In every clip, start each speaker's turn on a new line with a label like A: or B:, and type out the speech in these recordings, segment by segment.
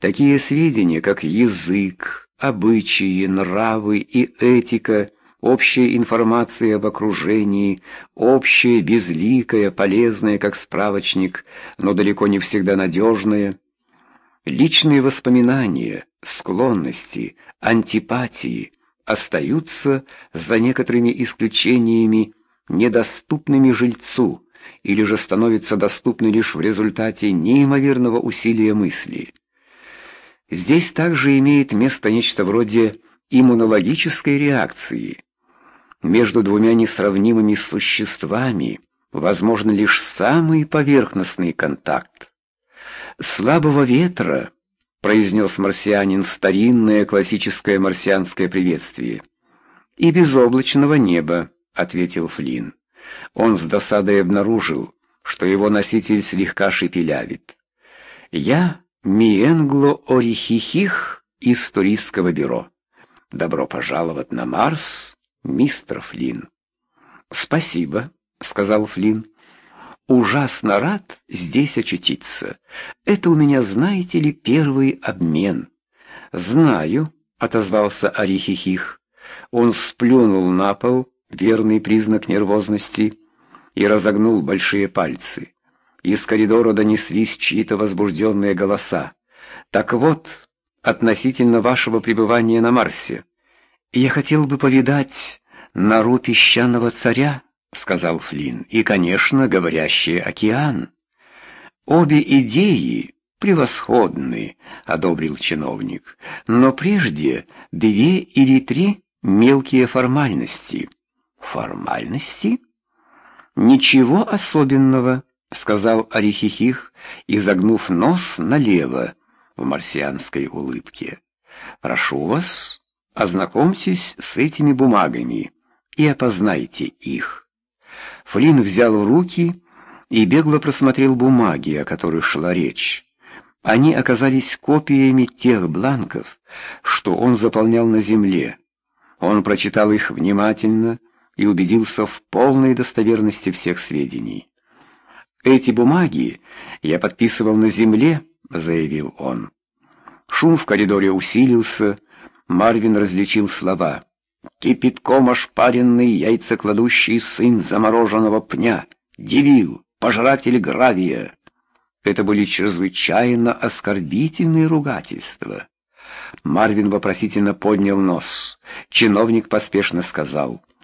A: Такие сведения, как язык, обычаи, нравы и этика, общая информация об окружении, общая, безликая, полезная, как справочник, но далеко не всегда надежная, личные воспоминания, склонности, антипатии остаются, за некоторыми исключениями, недоступными жильцу, или же становятся доступны лишь в результате неимоверного усилия мысли. Здесь также имеет место нечто вроде иммунологической реакции. Между двумя несравнимыми существами возможен лишь самый поверхностный контакт. «Слабого ветра», — произнес марсианин старинное классическое марсианское приветствие. «И безоблачного неба», — ответил Флинн. Он с досадой обнаружил, что его носитель слегка шепелявит. «Я Миенгло Орихихих из туристского бюро. Добро пожаловать на Марс, мистер Флинн». «Спасибо», — сказал Флинн. «Ужасно рад здесь очутиться. Это у меня, знаете ли, первый обмен». «Знаю», — отозвался Орихихих. Он сплюнул на пол, верный признак нервозности, и разогнул большие пальцы. Из коридора донеслись чьи-то возбужденные голоса. «Так вот, относительно вашего пребывания на Марсе, я хотел бы повидать нору песчаного царя», — сказал Флинн, — «и, конечно, говорящий океан». «Обе идеи превосходны», — одобрил чиновник, — «но прежде две или три мелкие формальности». «Формальности?» «Ничего особенного», — сказал Орехихих, изогнув нос налево в марсианской улыбке. «Прошу вас, ознакомьтесь с этими бумагами и опознайте их». Флинн взял в руки и бегло просмотрел бумаги, о которых шла речь. Они оказались копиями тех бланков, что он заполнял на земле. Он прочитал их внимательно, и убедился в полной достоверности всех сведений. «Эти бумаги я подписывал на земле», — заявил он. Шум в коридоре усилился, Марвин различил слова. «Кипятком ошпаренный яйцекладущий сын замороженного пня, девил, пожиратель гравия». Это были чрезвычайно оскорбительные ругательства. Марвин вопросительно поднял нос. Чиновник поспешно сказал —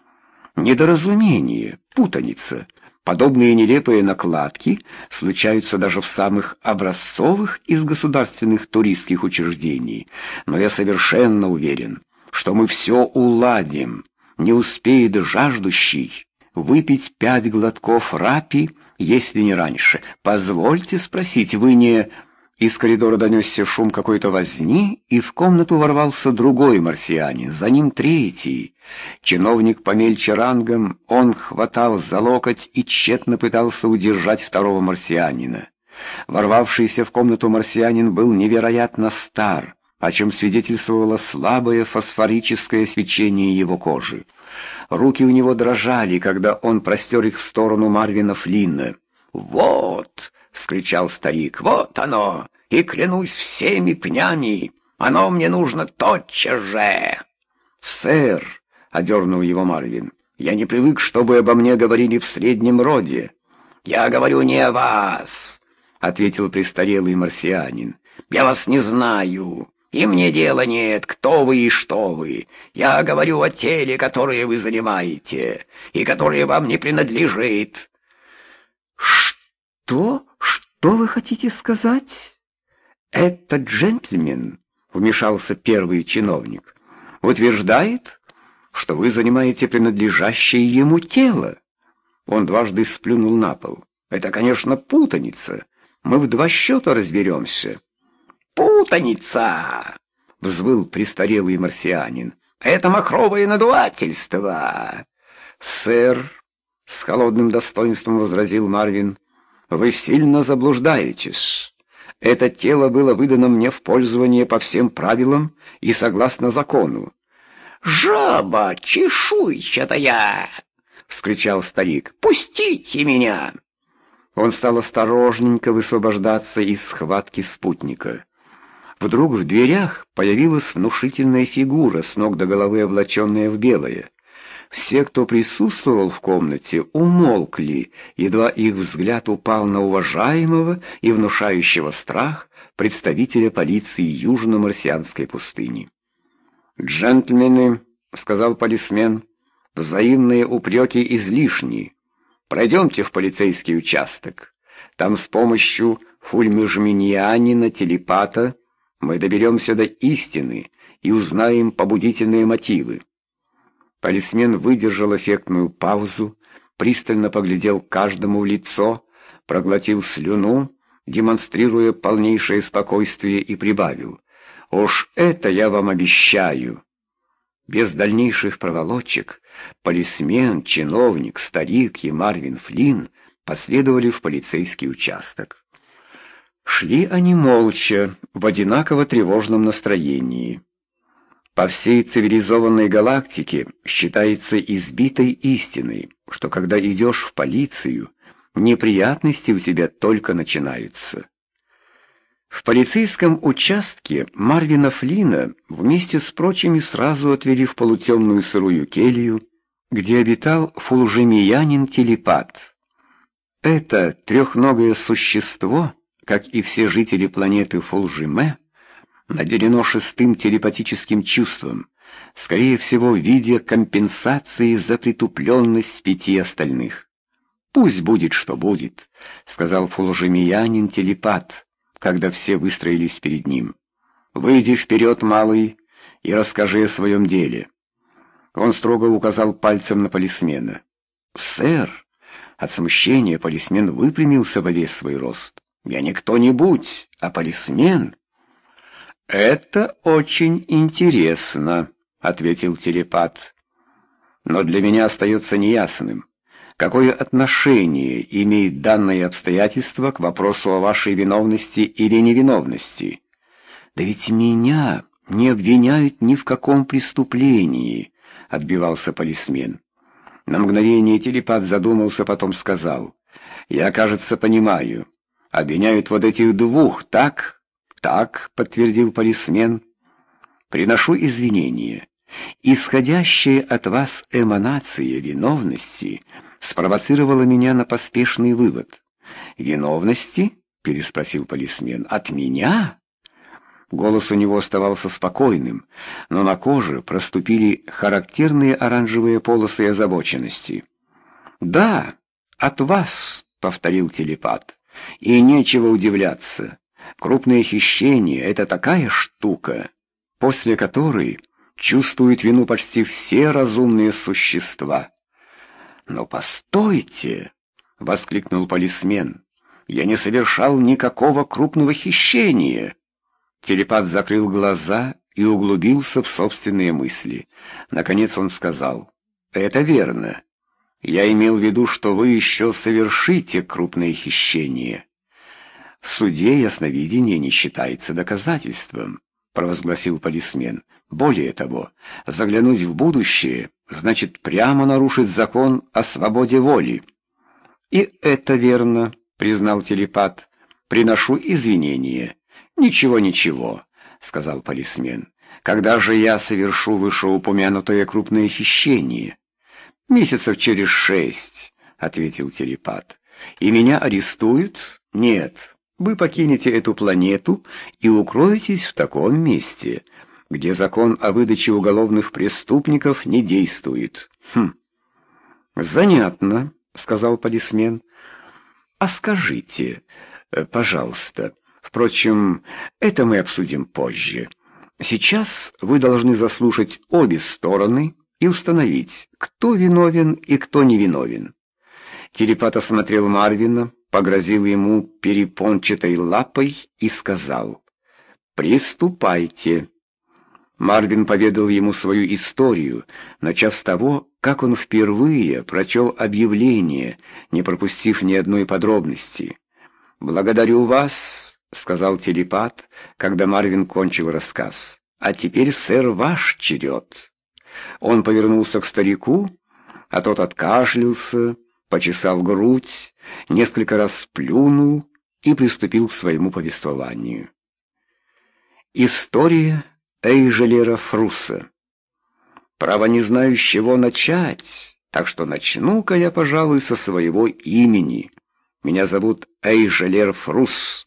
A: Недоразумение, путаница. Подобные нелепые накладки случаются даже в самых образцовых из государственных туристских учреждений. Но я совершенно уверен, что мы все уладим. Не успеет жаждущий выпить пять глотков рапи, если не раньше. Позвольте спросить, вы не... Из коридора донесся шум какой-то возни, и в комнату ворвался другой марсианин, за ним третий. Чиновник помельче рангом, он хватал за локоть и тщетно пытался удержать второго марсианина. Ворвавшийся в комнату марсианин был невероятно стар, о чем свидетельствовало слабое фосфорическое свечение его кожи. Руки у него дрожали, когда он простер их в сторону Марвина Флинна. «Вот!» — вскричал старик. «Вот оно! И клянусь всеми пнями! Оно мне нужно тотчас же!» «Сэр!» — одернул его Марвин. «Я не привык, чтобы обо мне говорили в среднем роде». «Я говорю не о вас!» — ответил престарелый марсианин. «Я вас не знаю, и мне дела нет, кто вы и что вы. Я говорю о теле, которое вы занимаете, и которое вам не принадлежит». «Что?» «Что вы хотите сказать?» «Этот джентльмен», — вмешался первый чиновник, — «утверждает, что вы занимаете принадлежащее ему тело». Он дважды сплюнул на пол. «Это, конечно, путаница. Мы в два счета разберемся». «Путаница!» — взвыл престарелый марсианин. «Это махровое надувательство!» «Сэр!» — с холодным достоинством возразил Марвин — вы сильно заблуждаетесь. Это тело было выдано мне в пользование по всем правилам и согласно закону. «Жаба чешуйчатая!» — вскричал старик. «Пустите меня!» Он стал осторожненько высвобождаться из схватки спутника. Вдруг в дверях появилась внушительная фигура, с ног до головы облаченная в белое. Все, кто присутствовал в комнате, умолкли, едва их взгляд упал на уважаемого и внушающего страх представителя полиции Южно-Марсианской пустыни. «Джентльмены», — сказал полисмен, — «взаимные упреки излишни. Пройдемте в полицейский участок. Там с помощью фульмежминьянина, телепата, мы доберемся до истины и узнаем побудительные мотивы. Полисмен выдержал эффектную паузу, пристально поглядел каждому в лицо, проглотил слюну, демонстрируя полнейшее спокойствие, и прибавил. «Уж это я вам обещаю!» Без дальнейших проволочек полисмен, чиновник, старик и Марвин Флинн последовали в полицейский участок. Шли они молча, в одинаково тревожном настроении. По всей цивилизованной галактике считается избитой истиной, что когда идешь в полицию, неприятности у тебя только начинаются. В полицейском участке Марвина Флина вместе с прочими сразу отвели в полутемную сырую келью, где обитал фулжемиянин-телепат. Это трехногое существо, как и все жители планеты Фулжиме, наделено шестым телепатическим чувством, скорее всего, в виде компенсации за притупленность пяти остальных. «Пусть будет, что будет», — сказал фулжемиянин-телепат, когда все выстроились перед ним. «Выйди вперед, малый, и расскажи о своем деле». Он строго указал пальцем на полисмена. «Сэр!» От смущения полисмен выпрямился во весь свой рост. «Я не кто-нибудь, а полисмен». «Это очень интересно», — ответил телепат. «Но для меня остается неясным, какое отношение имеет данное обстоятельство к вопросу о вашей виновности или невиновности. Да ведь меня не обвиняют ни в каком преступлении», — отбивался полисмен. На мгновение телепат задумался, потом сказал. «Я, кажется, понимаю. Обвиняют вот этих двух, так?» «Так», — подтвердил полисмен, — «приношу извинения. Исходящая от вас эманация виновности спровоцировала меня на поспешный вывод». «Виновности?» — переспросил полисмен. «От меня?» Голос у него оставался спокойным, но на коже проступили характерные оранжевые полосы озабоченности. «Да, от вас», — повторил телепат, — «и нечего удивляться». Крупное хищение — это такая штука, после которой чувствуют вину почти все разумные существа. «Но постойте!» — воскликнул полисмен. «Я не совершал никакого крупного хищения!» Телепат закрыл глаза и углубился в собственные мысли. Наконец он сказал, «Это верно. Я имел в виду, что вы еще совершите крупное хищение». В суде ясновидение не считается доказательством, провозгласил полисмен. Более того, заглянуть в будущее значит прямо нарушить закон о свободе воли. И это верно, признал телепат. Приношу извинения. Ничего, ничего, сказал полисмен. Когда же я совершу вышеупомянутое крупное хищение? Месяцев через шесть, ответил телепат. И меня арестуют? Нет, вы покинете эту планету и укроетесь в таком месте, где закон о выдаче уголовных преступников не действует. Хм. Занятно, сказал полисмен. А скажите, э, пожалуйста, впрочем, это мы обсудим позже. Сейчас вы должны заслушать обе стороны и установить, кто виновен и кто невиновен. Телепат осмотрел Марвина, погрозил ему перепончатой лапой и сказал «Приступайте». Марвин поведал ему свою историю, начав с того, как он впервые прочел объявление, не пропустив ни одной подробности. «Благодарю вас», — сказал телепат, когда Марвин кончил рассказ. «А теперь, сэр, ваш черед». Он повернулся к старику, а тот откашлялся, почесал грудь, несколько раз плюнул и приступил к своему повествованию. История Эйжелера Фруса. Право не знаю, с чего начать, так что начну-ка я, пожалуй, со своего имени. Меня зовут Эйжелер Фрус,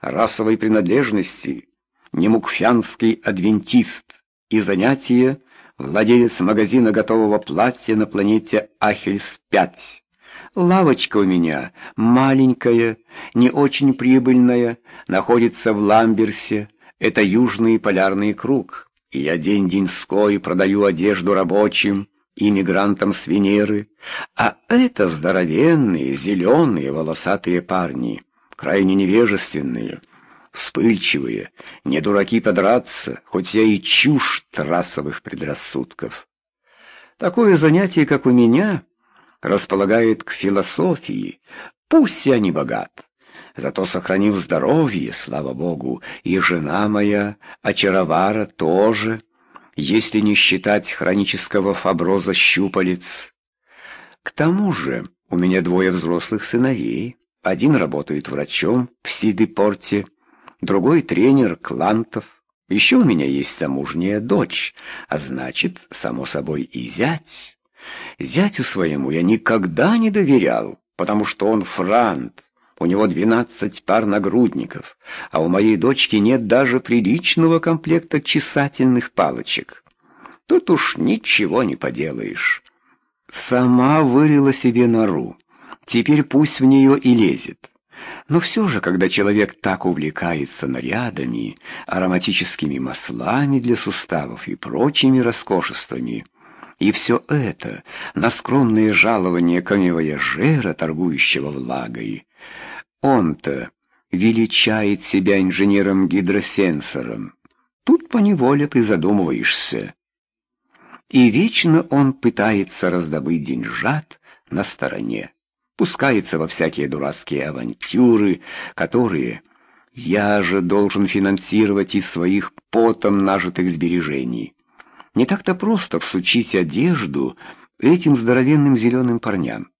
A: расовой принадлежности, немукфянский адвентист и занятие владелец магазина готового платья на планете Ахельс-5. Лавочка у меня маленькая, не очень прибыльная, находится в Ламберсе, это южный полярный круг, и я день-деньской продаю одежду рабочим, иммигрантам с Венеры, а это здоровенные, зеленые, волосатые парни, крайне невежественные, вспыльчивые, не дураки подраться, хоть я и чушь трассовых предрассудков. Такое занятие, как у меня, располагает к философии, пусть я не богат. Зато сохранил здоровье, слава богу, и жена моя, очаровара, тоже, если не считать хронического фаброза щупалец. К тому же у меня двое взрослых сыновей. Один работает врачом в Сиды-Порте, другой тренер Клантов. Еще у меня есть замужняя дочь, а значит, само собой, и зять. Зятю своему я никогда не доверял, потому что он франт, у него двенадцать пар нагрудников, а у моей дочки нет даже приличного комплекта чесательных палочек. Тут уж ничего не поделаешь. Сама вырыла себе нору, теперь пусть в нее и лезет. Но все же, когда человек так увлекается нарядами, ароматическими маслами для суставов и прочими роскошествами, и все это на скромные жалования камевояжера, торгующего влагой, он-то величает себя инженером-гидросенсором. Тут поневоле призадумываешься. И вечно он пытается раздобыть деньжат на стороне. Пускается во всякие дурацкие авантюры, которые я же должен финансировать из своих потом нажитых сбережений. Не так-то просто всучить одежду этим здоровенным зеленым парням.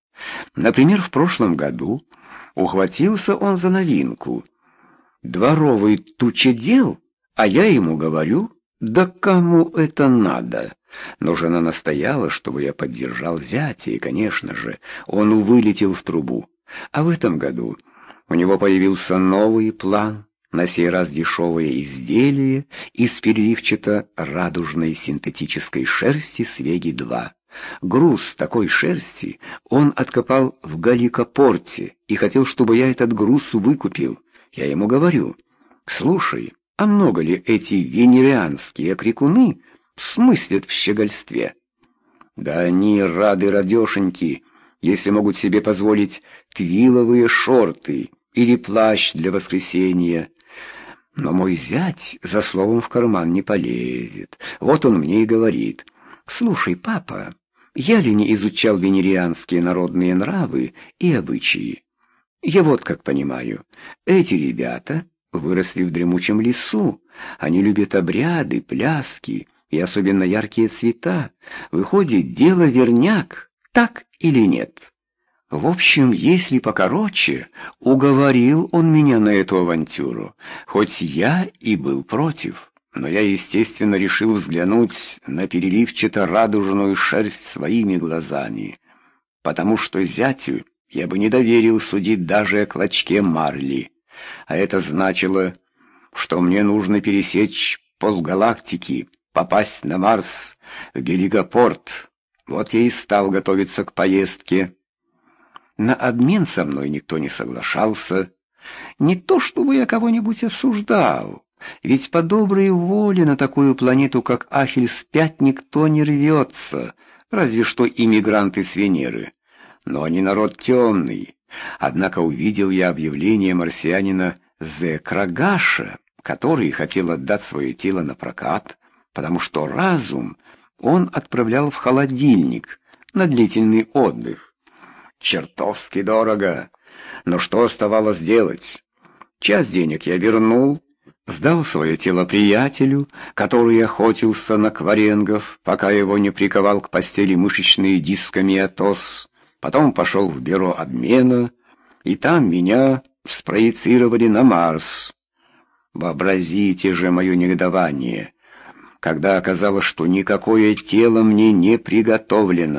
A: Например, в прошлом году Ухватился он за новинку. Дворовый тучедел, а я ему говорю, да кому это надо? Но жена настояла, чтобы я поддержал зятя, и, конечно же, он вылетел в трубу. А в этом году у него появился новый план, на сей раз дешевое изделие из переливчато-радужной синтетической шерсти Свеги-2. Груз такой шерсти он откопал в Галикопорте и хотел, чтобы я этот груз выкупил. Я ему говорю, слушай, а много ли эти венерианские крикуны смыслят в щегольстве? Да они рады радешеньки, если могут себе позволить твиловые шорты или плащ для воскресенья. Но мой зять за словом в карман не полезет. Вот он мне и говорит, «Слушай, папа, я ли не изучал венерианские народные нравы и обычаи? Я вот как понимаю, эти ребята выросли в дремучем лесу, они любят обряды, пляски и особенно яркие цвета. Выходит, дело верняк, так или нет? В общем, если покороче, уговорил он меня на эту авантюру, хоть я и был против но я, естественно, решил взглянуть на переливчато-радужную шерсть своими глазами, потому что зятю я бы не доверил судить даже о клочке марли, а это значило, что мне нужно пересечь полгалактики, попасть на Марс, в Гелигопорт. Вот я и стал готовиться к поездке. На обмен со мной никто не соглашался. Не то чтобы я кого-нибудь осуждал, ведь по доброй воле на такую планету, как Ахельс-5, никто не рвется, разве что иммигранты с Венеры. Но они народ темный. Однако увидел я объявление марсианина Зе Крагаша, который хотел отдать свое тело на прокат, потому что разум он отправлял в холодильник на длительный отдых. Чертовски дорого. Но что оставалось делать? Часть денег я вернул, сдал свое тело приятелю, который охотился на кваренгов, пока его не приковал к постели мышечные дисками Атос, потом пошел в бюро обмена, и там меня спроецировали на Марс. Вообразите же мое негодование, когда оказалось, что никакое тело мне не приготовлено.